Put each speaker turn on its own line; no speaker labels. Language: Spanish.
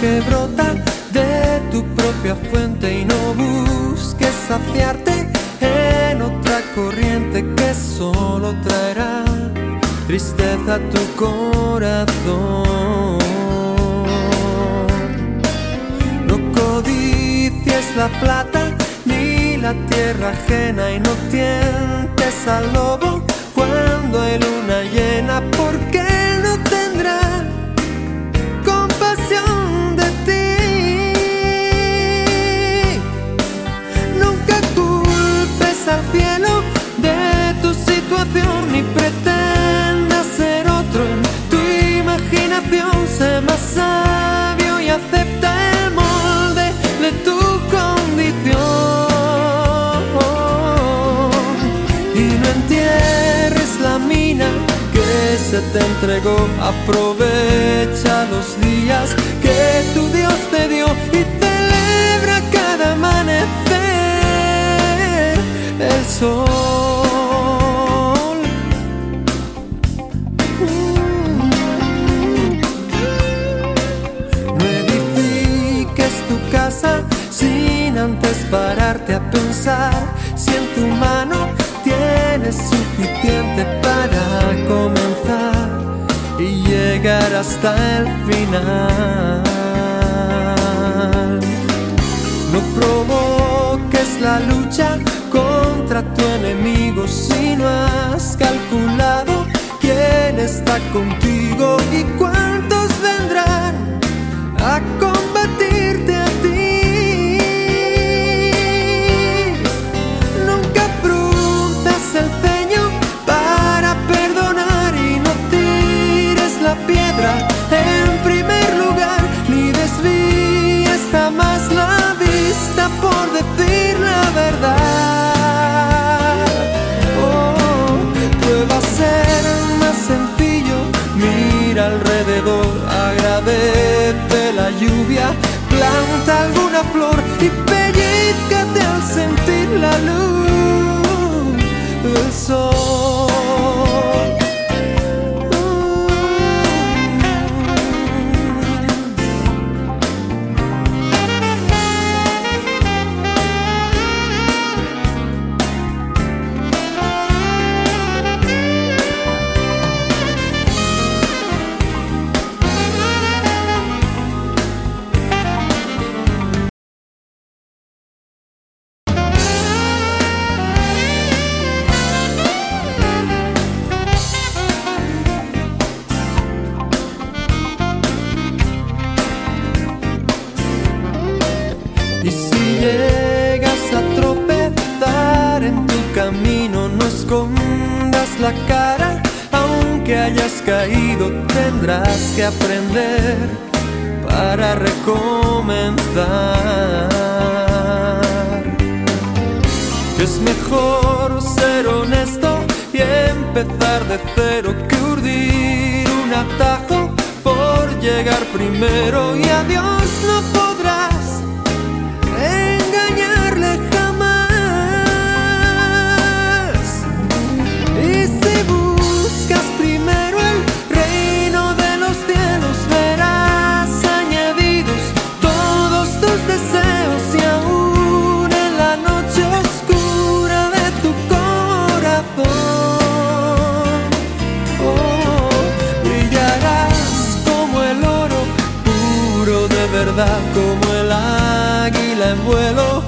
que brota de tu propia fuente y no busques saciarte en otra corriente que solo traerá tristeza a tu corazón. No codicies la plata ni la tierra ajena y no tientes al lobo cuando hay luna llena ni pretendas ser otro tu imaginación. Sé más sabio y acepta el molde de tu condición. Y no entierres la mina que se te entregó. Aprovecha los días que tu Dios te dio pararte a pensar si en tu mano tienes suficiente para comenzar y llegar hasta el final. No provoques la lucha contra tu enemigo si no has calculado quién está contigo lose. No escondas la cara. Aunque hayas caído, tendrás que aprender para recomenzar. Es mejor ser honesto y empezar de cero que urdir un atajo por llegar primero y a Dios no como el oro puro de verdad, como el águila en vuelo.